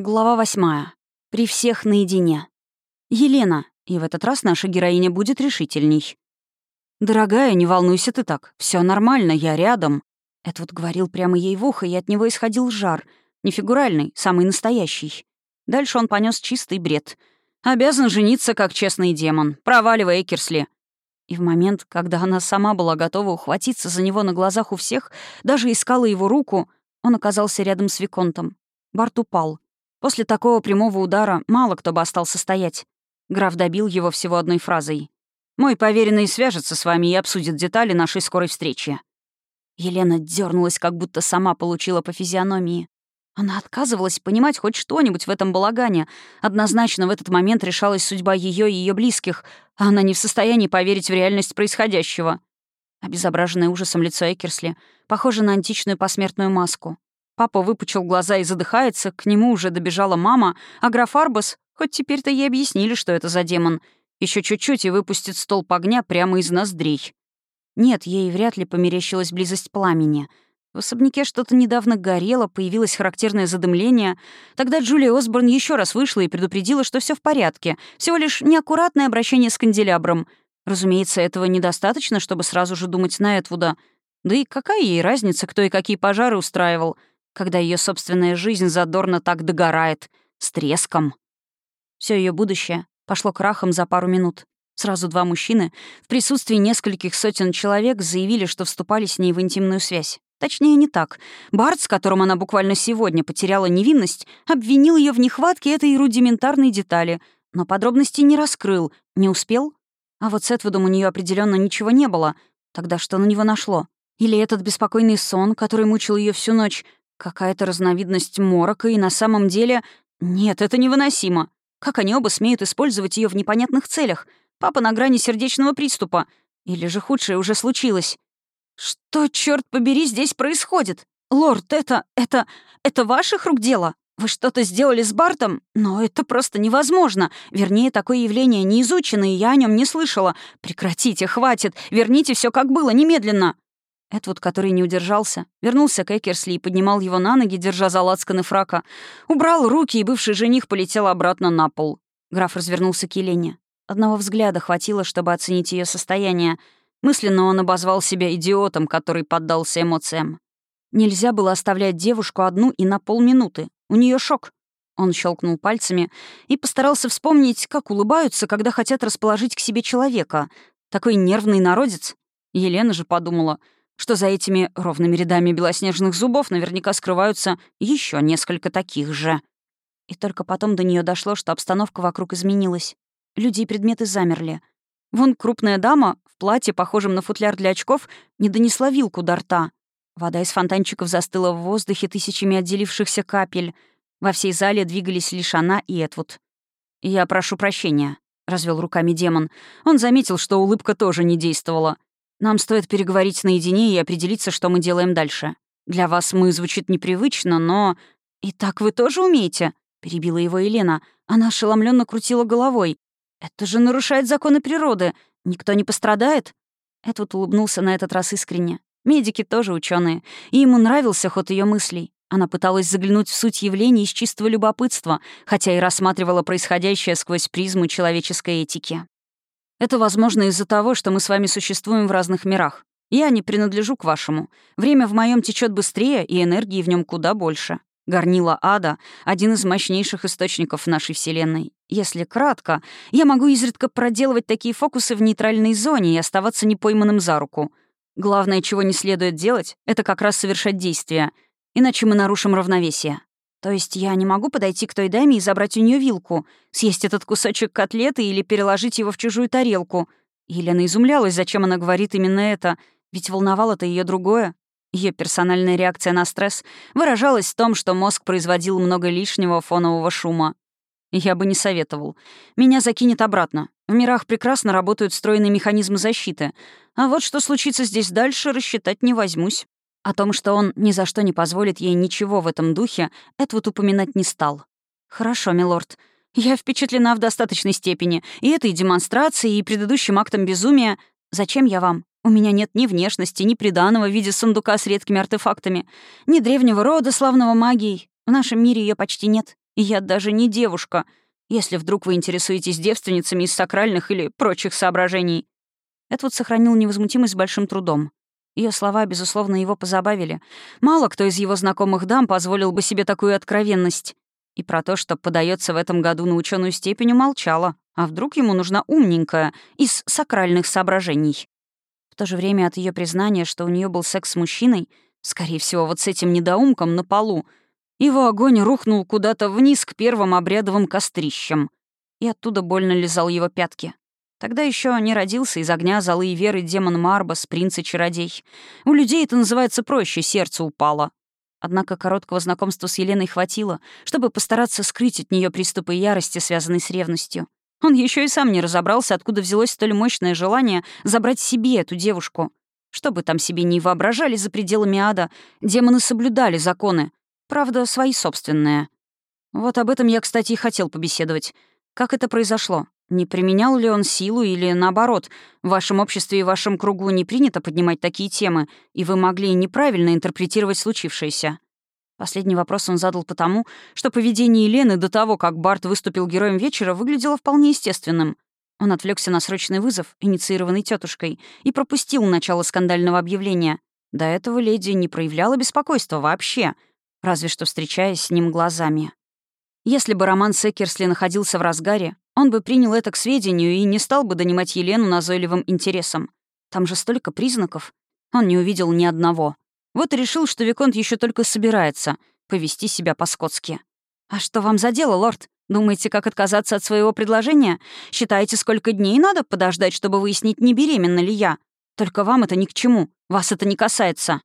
Глава восьмая. При всех наедине. Елена. И в этот раз наша героиня будет решительней. «Дорогая, не волнуйся ты так. Все нормально, я рядом». Это вот говорил прямо ей в ухо, и от него исходил жар. Не фигуральный, самый настоящий. Дальше он понес чистый бред. «Обязан жениться, как честный демон. Проваливай, Экерсли». И в момент, когда она сама была готова ухватиться за него на глазах у всех, даже искала его руку, он оказался рядом с Виконтом. Барт упал. После такого прямого удара мало кто бы остался стоять. Граф добил его всего одной фразой. «Мой поверенный свяжется с вами и обсудит детали нашей скорой встречи». Елена дернулась, как будто сама получила по физиономии. Она отказывалась понимать хоть что-нибудь в этом балагане. Однозначно в этот момент решалась судьба ее и ее близких, а она не в состоянии поверить в реальность происходящего. Обезображенное ужасом лицо Экерсли похоже на античную посмертную маску. Папа выпучил глаза и задыхается, к нему уже добежала мама, а граф Арбас, хоть теперь-то ей объяснили, что это за демон, еще чуть-чуть и выпустит столб огня прямо из ноздрей. Нет, ей вряд ли померещилась близость пламени. В особняке что-то недавно горело, появилось характерное задымление. Тогда Джулия Осборн еще раз вышла и предупредила, что все в порядке, всего лишь неаккуратное обращение с канделябром. Разумеется, этого недостаточно, чтобы сразу же думать на Этвуда. Да и какая ей разница, кто и какие пожары устраивал — когда ее собственная жизнь задорно так догорает, с треском. Все ее будущее пошло крахом за пару минут. Сразу два мужчины в присутствии нескольких сотен человек заявили, что вступали с ней в интимную связь. Точнее, не так. Барт, с которым она буквально сегодня потеряла невинность, обвинил ее в нехватке этой рудиментарной детали, но подробностей не раскрыл, не успел. А вот с Эдвудом у нее определенно ничего не было. Тогда что на него нашло? Или этот беспокойный сон, который мучил ее всю ночь, Какая-то разновидность морока, и на самом деле... Нет, это невыносимо. Как они оба смеют использовать ее в непонятных целях? Папа на грани сердечного приступа. Или же худшее уже случилось. Что, черт побери, здесь происходит? Лорд, это... это... это ваших рук дело? Вы что-то сделали с Бартом? Но это просто невозможно. Вернее, такое явление не изучено, и я о нем не слышала. Прекратите, хватит. Верните все как было, немедленно. Эдвуд, который не удержался, вернулся к Экерсли и поднимал его на ноги, держа за лацканы фрака. Убрал руки, и бывший жених полетел обратно на пол. Граф развернулся к Елене. Одного взгляда хватило, чтобы оценить ее состояние. Мысленно он обозвал себя идиотом, который поддался эмоциям. Нельзя было оставлять девушку одну и на полминуты. У нее шок. Он щелкнул пальцами и постарался вспомнить, как улыбаются, когда хотят расположить к себе человека. Такой нервный народец. Елена же подумала — что за этими ровными рядами белоснежных зубов наверняка скрываются еще несколько таких же. И только потом до нее дошло, что обстановка вокруг изменилась. Люди и предметы замерли. Вон крупная дама в платье, похожем на футляр для очков, не донесла вилку до рта. Вода из фонтанчиков застыла в воздухе тысячами отделившихся капель. Во всей зале двигались лишь она и Этвуд. «Я прошу прощения», — развел руками демон. Он заметил, что улыбка тоже не действовала. Нам стоит переговорить наедине и определиться, что мы делаем дальше. Для вас мы звучит непривычно, но... И так вы тоже умеете?» — перебила его Елена. Она ошеломленно крутила головой. «Это же нарушает законы природы. Никто не пострадает?» Эдвуд улыбнулся на этот раз искренне. Медики тоже ученые, и ему нравился ход ее мыслей. Она пыталась заглянуть в суть явлений из чистого любопытства, хотя и рассматривала происходящее сквозь призму человеческой этики. Это возможно из-за того, что мы с вами существуем в разных мирах. Я не принадлежу к вашему. Время в моем течет быстрее, и энергии в нем куда больше. Горнила ада — один из мощнейших источников нашей Вселенной. Если кратко, я могу изредка проделывать такие фокусы в нейтральной зоне и оставаться непойманным за руку. Главное, чего не следует делать, это как раз совершать действия, иначе мы нарушим равновесие. То есть я не могу подойти к той даме и забрать у нее вилку, съесть этот кусочек котлеты или переложить его в чужую тарелку. Елена изумлялась, зачем она говорит именно это, ведь волновало-то ее другое. Ее персональная реакция на стресс выражалась в том, что мозг производил много лишнего фонового шума. Я бы не советовал. Меня закинет обратно. В мирах прекрасно работают встроенные механизмы защиты. А вот что случится здесь дальше, рассчитать не возьмусь. О том, что он ни за что не позволит ей ничего в этом духе, Эдвуд упоминать не стал. «Хорошо, милорд. Я впечатлена в достаточной степени. И этой демонстрацией, и предыдущим актом безумия. Зачем я вам? У меня нет ни внешности, ни приданого в виде сундука с редкими артефактами, ни древнего рода, славного магией. В нашем мире ее почти нет. И я даже не девушка, если вдруг вы интересуетесь девственницами из сакральных или прочих соображений». Эдвуд сохранил невозмутимость с большим трудом. Ее слова, безусловно, его позабавили. Мало кто из его знакомых дам позволил бы себе такую откровенность. И про то, что подается в этом году на ученую степень, умолчала. А вдруг ему нужна умненькая из сакральных соображений? В то же время от ее признания, что у нее был секс с мужчиной, скорее всего, вот с этим недоумком на полу, его огонь рухнул куда-то вниз к первым обрядовым кострищам. И оттуда больно лизал его пятки. Тогда еще не родился из огня золы и веры демон Марбас, принц и чародей. У людей это называется проще, сердце упало. Однако короткого знакомства с Еленой хватило, чтобы постараться скрыть от нее приступы ярости, связанные с ревностью. Он еще и сам не разобрался, откуда взялось столь мощное желание забрать себе эту девушку. Что бы там себе ни воображали за пределами ада, демоны соблюдали законы, Правда, свои собственные. Вот об этом я, кстати, и хотел побеседовать. Как это произошло? Не применял ли он силу или, наоборот, в вашем обществе и вашем кругу не принято поднимать такие темы, и вы могли неправильно интерпретировать случившееся? Последний вопрос он задал потому, что поведение Елены до того, как Барт выступил героем вечера, выглядело вполне естественным. Он отвлекся на срочный вызов, инициированный тетушкой, и пропустил начало скандального объявления. До этого леди не проявляла беспокойства вообще — разве что встречаясь с ним глазами. Если бы роман с Экерсли находился в разгаре, он бы принял это к сведению и не стал бы донимать Елену назойливым интересом. Там же столько признаков. Он не увидел ни одного. Вот и решил, что Виконт еще только собирается повести себя по-скотски. «А что вам за дело, лорд? Думаете, как отказаться от своего предложения? Считаете, сколько дней надо подождать, чтобы выяснить, не беременна ли я? Только вам это ни к чему. Вас это не касается».